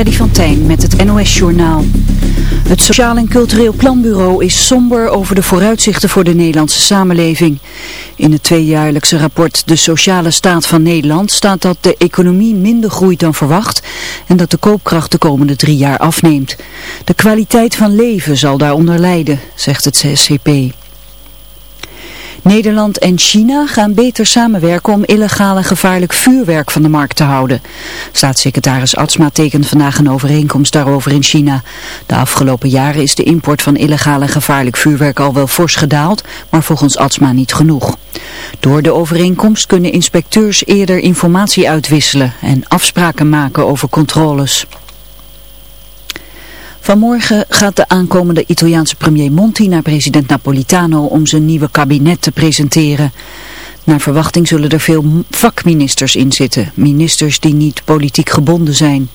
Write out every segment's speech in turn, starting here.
Freddy van Tijn met het NOS-journaal. Het Sociaal en Cultureel Planbureau is somber over de vooruitzichten voor de Nederlandse samenleving. In het tweejaarlijkse rapport De Sociale Staat van Nederland staat dat de economie minder groeit dan verwacht en dat de koopkracht de komende drie jaar afneemt. De kwaliteit van leven zal daaronder lijden, zegt het CSCP. Nederland en China gaan beter samenwerken om illegaal en gevaarlijk vuurwerk van de markt te houden. Staatssecretaris Atsma tekent vandaag een overeenkomst daarover in China. De afgelopen jaren is de import van illegaal en gevaarlijk vuurwerk al wel fors gedaald, maar volgens Atsma niet genoeg. Door de overeenkomst kunnen inspecteurs eerder informatie uitwisselen en afspraken maken over controles. Vanmorgen gaat de aankomende Italiaanse premier Monti naar president Napolitano om zijn nieuwe kabinet te presenteren. Naar verwachting zullen er veel vakministers in zitten, ministers die niet politiek gebonden zijn.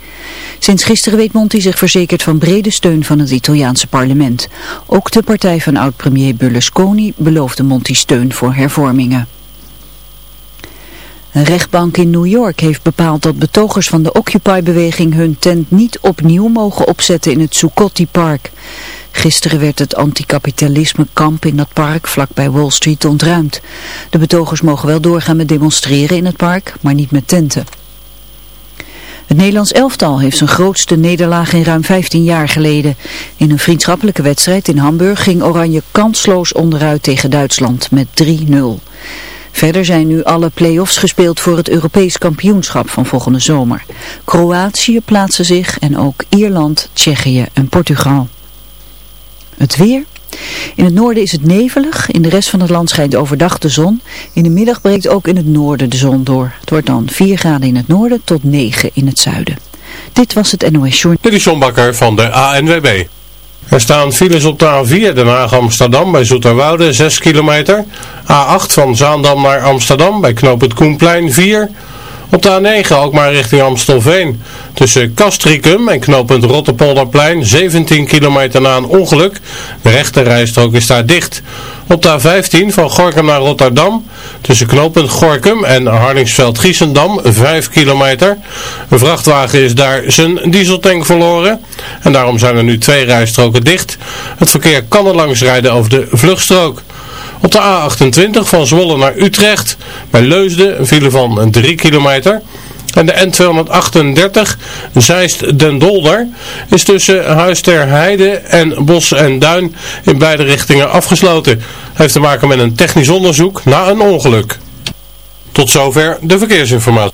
Sinds gisteren weet Monti zich verzekerd van brede steun van het Italiaanse parlement. Ook de partij van oud-premier Berlusconi beloofde Monti steun voor hervormingen. Een rechtbank in New York heeft bepaald dat betogers van de Occupy-beweging hun tent niet opnieuw mogen opzetten in het Zuccotti Park. Gisteren werd het anticapitalisme kamp in dat park vlakbij Wall Street ontruimd. De betogers mogen wel doorgaan met demonstreren in het park, maar niet met tenten. Het Nederlands elftal heeft zijn grootste nederlaag in ruim 15 jaar geleden. In een vriendschappelijke wedstrijd in Hamburg ging Oranje kansloos onderuit tegen Duitsland met 3-0. Verder zijn nu alle play-offs gespeeld voor het Europees kampioenschap van volgende zomer. Kroatië plaatsen zich en ook Ierland, Tsjechië en Portugal. Het weer... In het noorden is het nevelig, in de rest van het land schijnt overdag de zon. In de middag breekt ook in het noorden de zon door. Het wordt dan 4 graden in het noorden tot 9 in het zuiden. Dit was het NOS Journal. Dit is van de ANWB. Er staan files op de A4 Den Haag-Amsterdam bij Zoeterwoude 6 kilometer. A8 van Zaandam naar Amsterdam bij Knoop het Koenplein 4. Op de A9 ook maar richting Amstelveen. Tussen Castricum en knooppunt Rotterpolderplein 17 kilometer na een ongeluk. De rechte rijstrook is daar dicht. Op de A15 van Gorkum naar Rotterdam. Tussen knooppunt Gorkum en Hardingsveld-Giessendam 5 kilometer. Een vrachtwagen is daar zijn dieseltank verloren. En daarom zijn er nu twee rijstroken dicht. Het verkeer kan er langs rijden over de vluchtstrook. Op de A28 van Zwolle naar Utrecht, bij Leusden, een file van 3 kilometer. En de N238 Zeist-Den Dolder is tussen Huis ter Heide en Bos en Duin in beide richtingen afgesloten. Heeft te maken met een technisch onderzoek na een ongeluk. Tot zover de verkeersinformatie.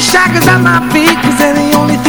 Shackles off my feet Cause they're the only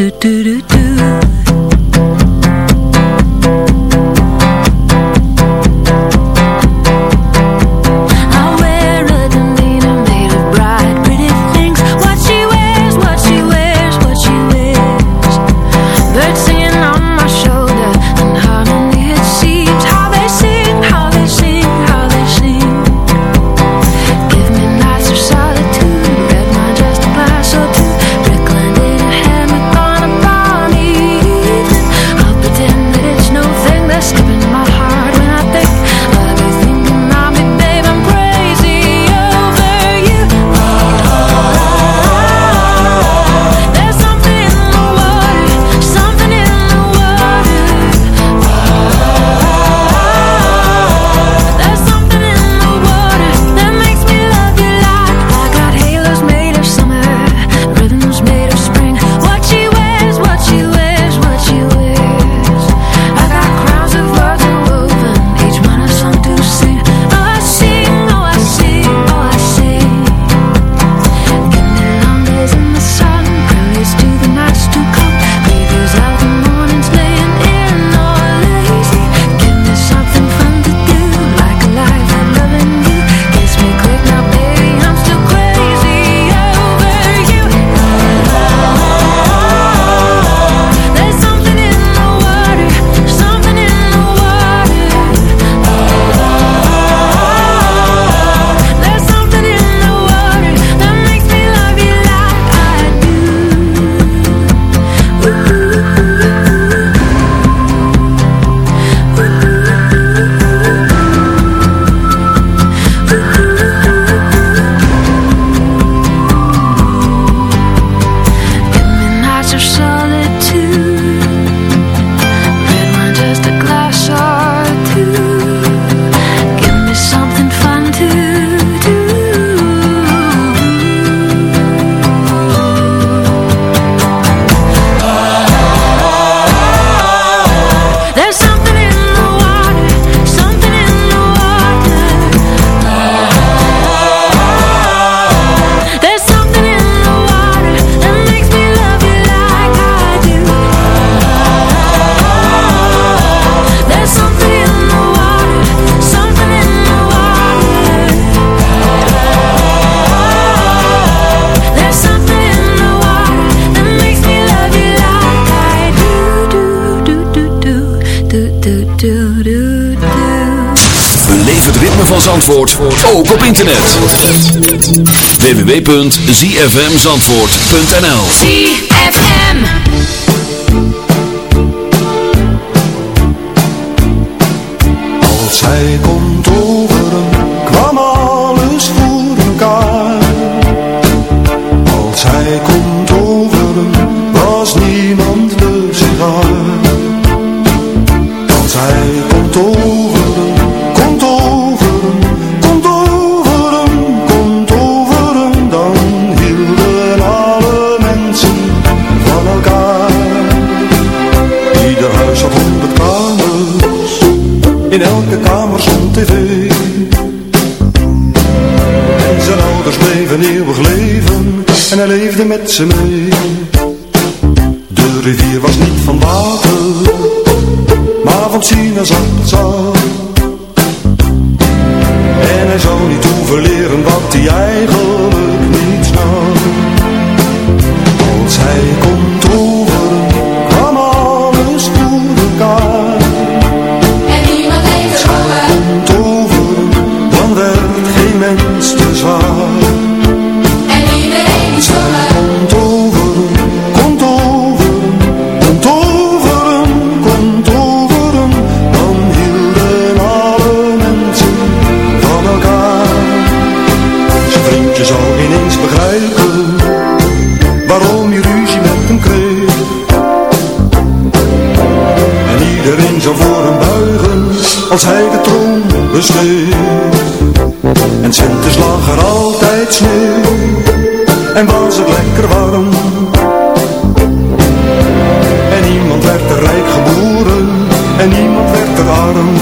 do do do van Zandvoort ook op internet. www.zfmzandvoort.nl ZFM Als hij komt ze iedereen zou voor hem buigen als hij de troon besteed, En Sintes lag er altijd sneeuw en was het lekker warm. En niemand werd er rijk geboren en niemand werd er arm.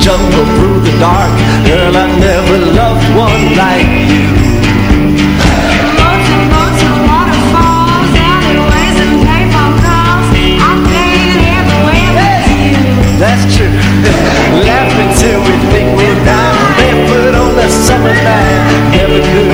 jungle through the dark. Girl, I never loved one like you. And calls I with you. That's true. Laughing till we think we're down. Barefoot on the summer night. Never could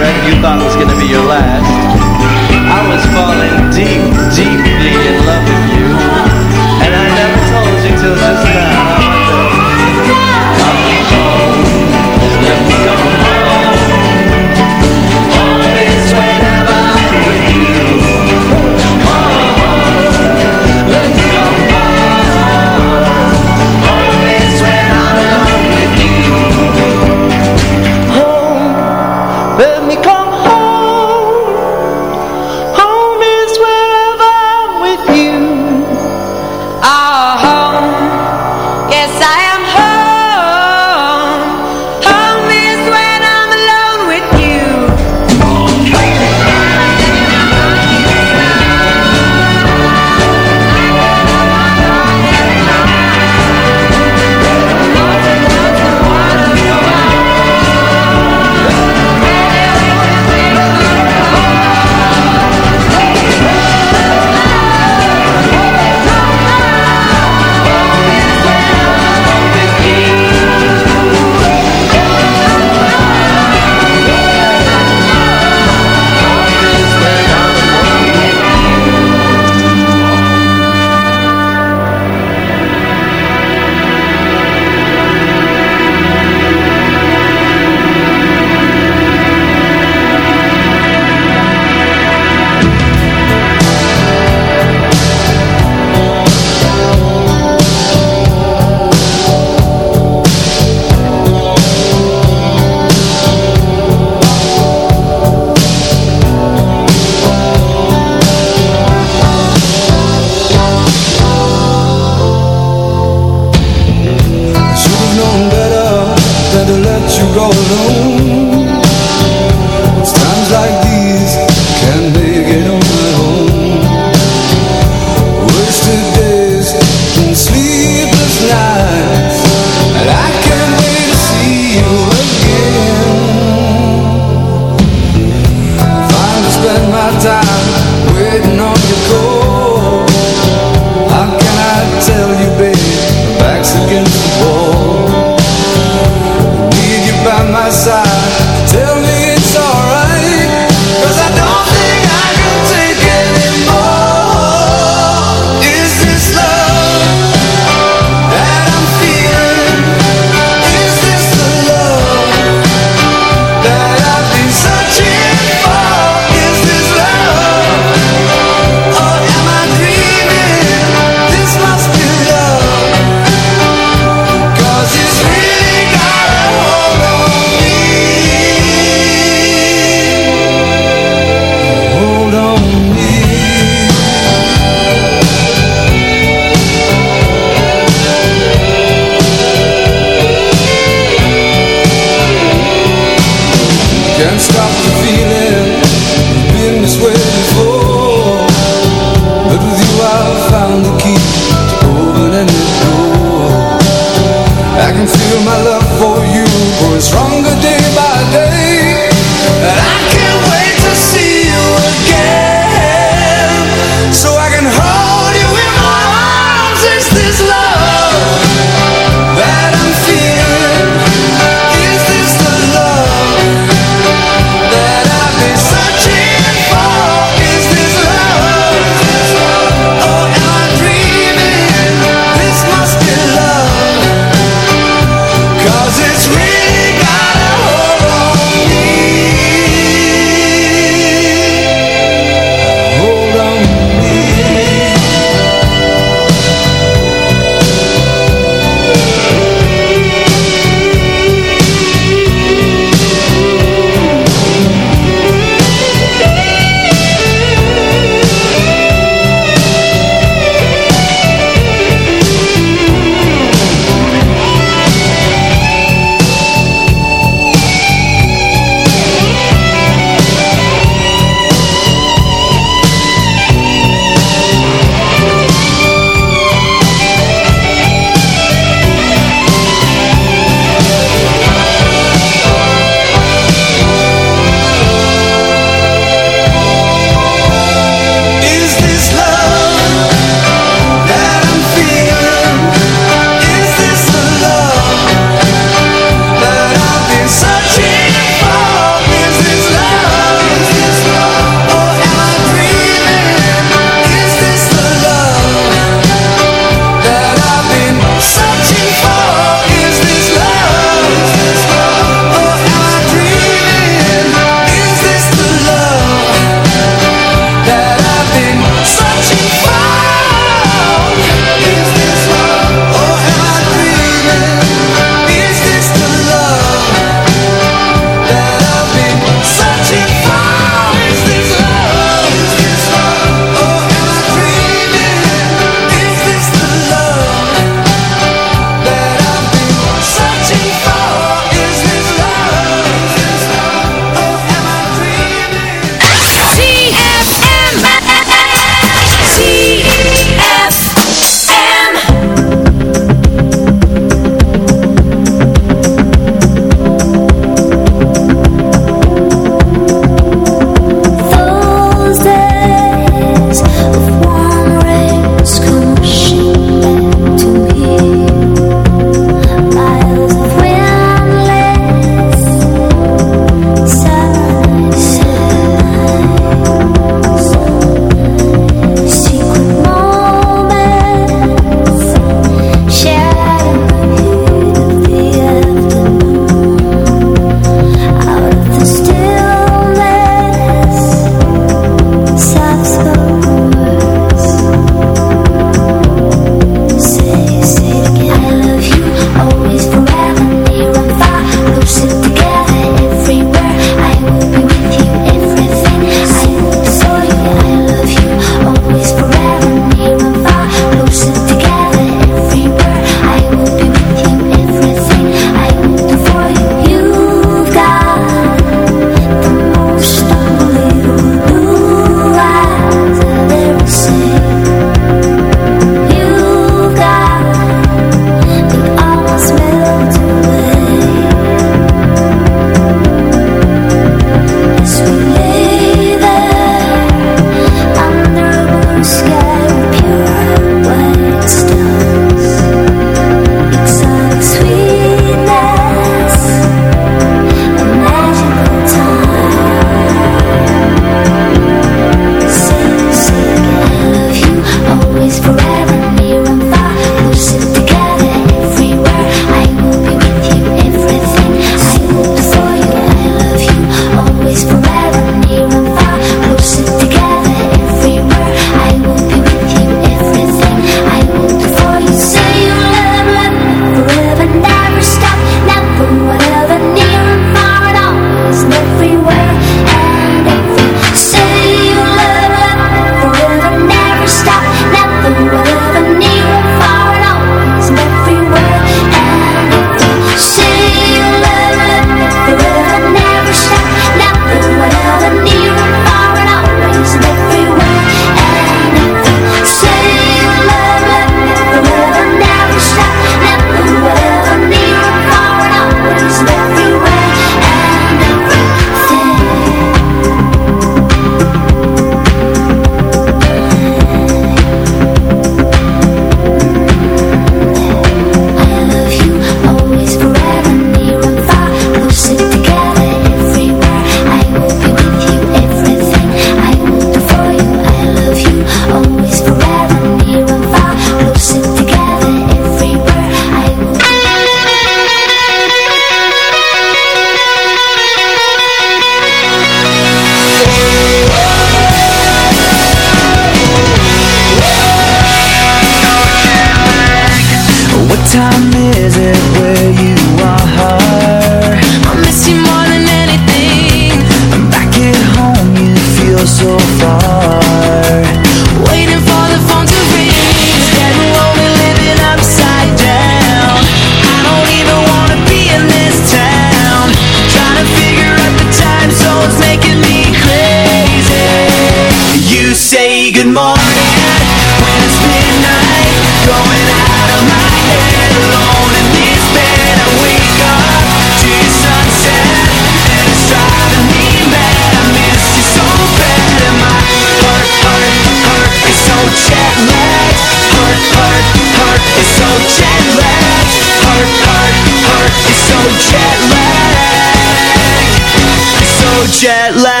jet lag.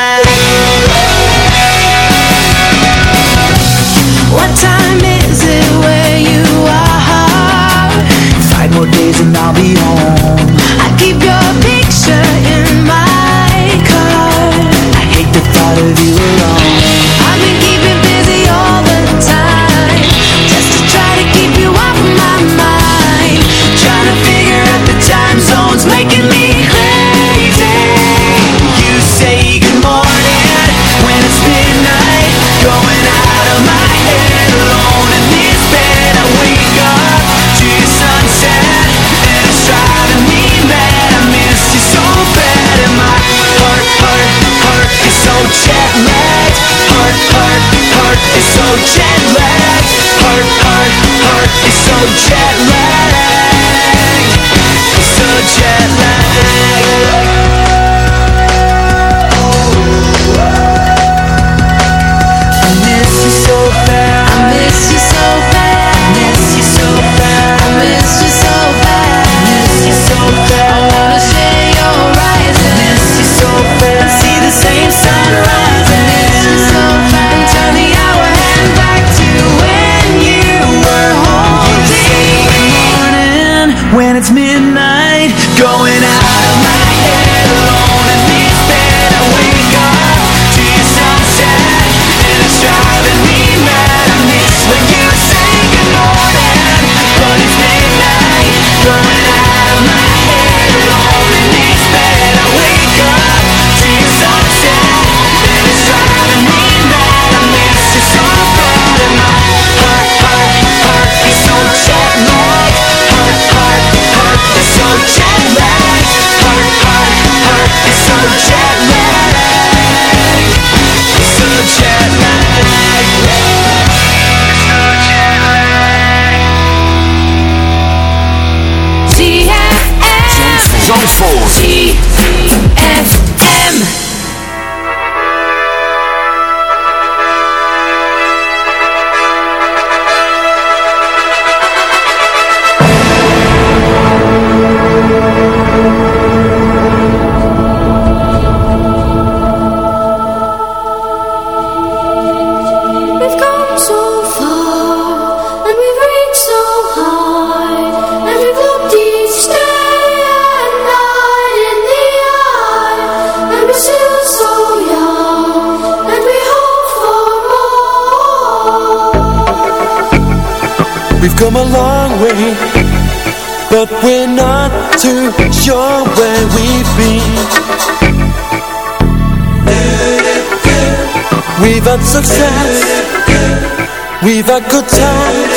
got success. We've had good times.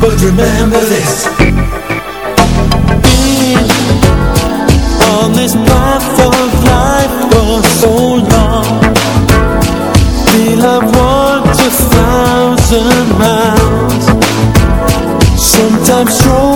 But remember this. Being on this path of life for so long. We'll have walked a thousand miles. Sometimes strolling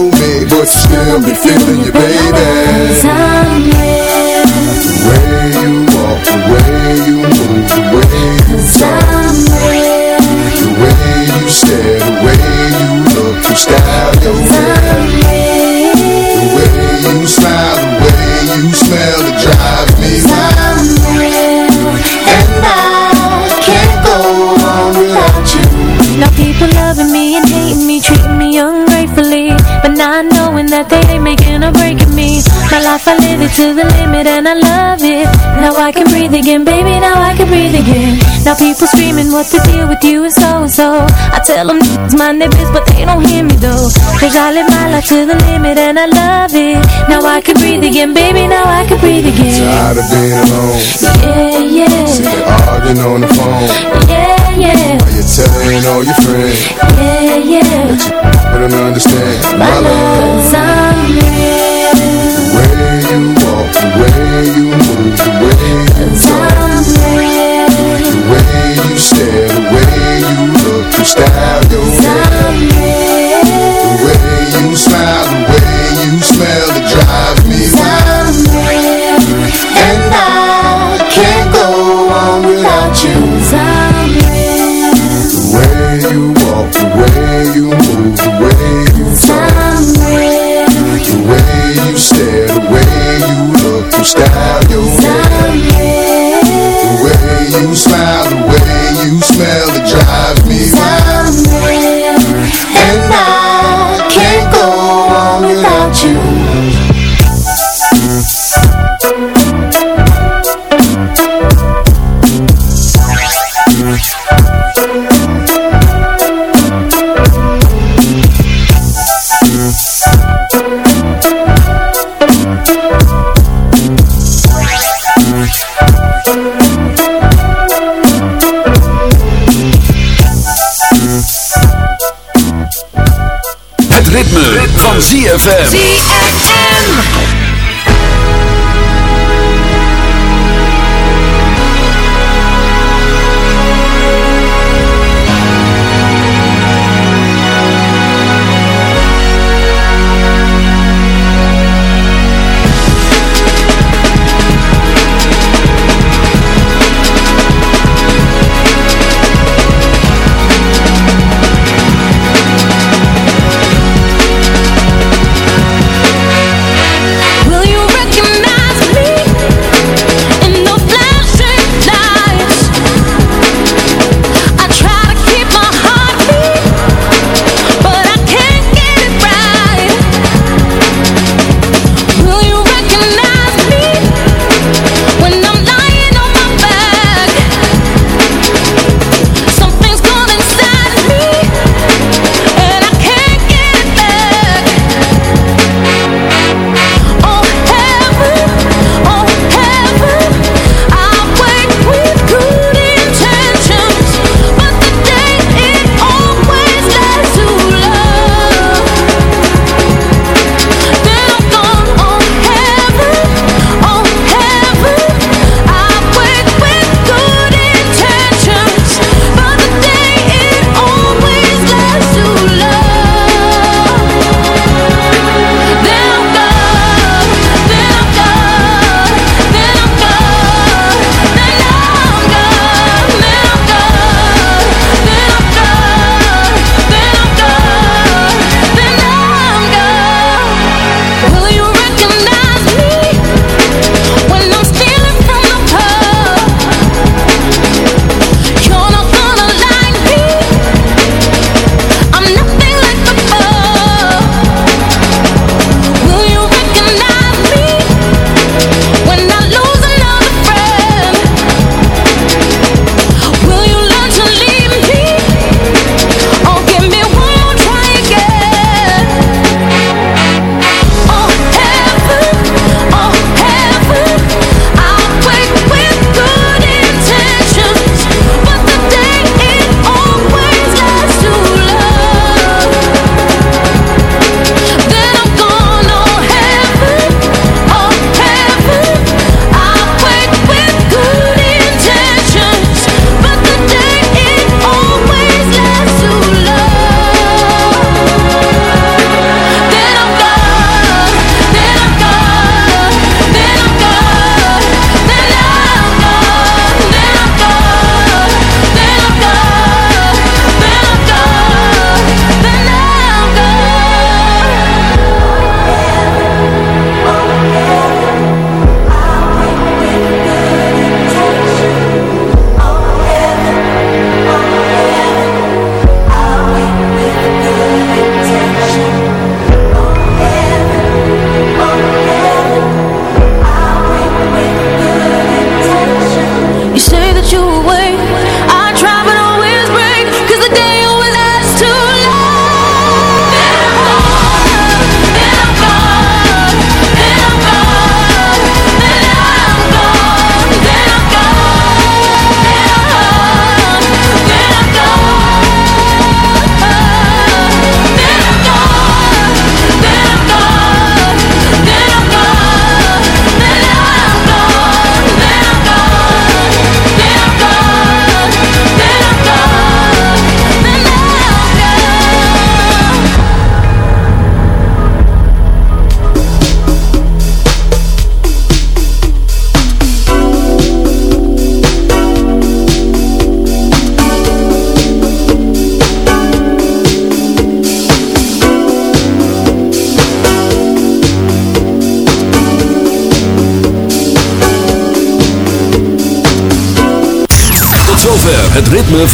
me But still be feeling you, baby. The way you walk, the way you move The way you talk The way you stare, the way you look Your style, your way I to the limit and I love it. Now I can breathe again, baby, now I can breathe again. Now people screaming what the deal with you is so-so. I tell them it's their biz but they don't hear me though. Cause I live my life to the limit and I love it. Now I can breathe again, baby, now I can breathe again. Tired of being alone. Yeah, yeah, Sick of arguing on the phone. Yeah, yeah, While you're telling all your friends? Yeah, yeah. But I don't understand. My love I'm real way you move The way you talk The way you stare, the way you look style, your way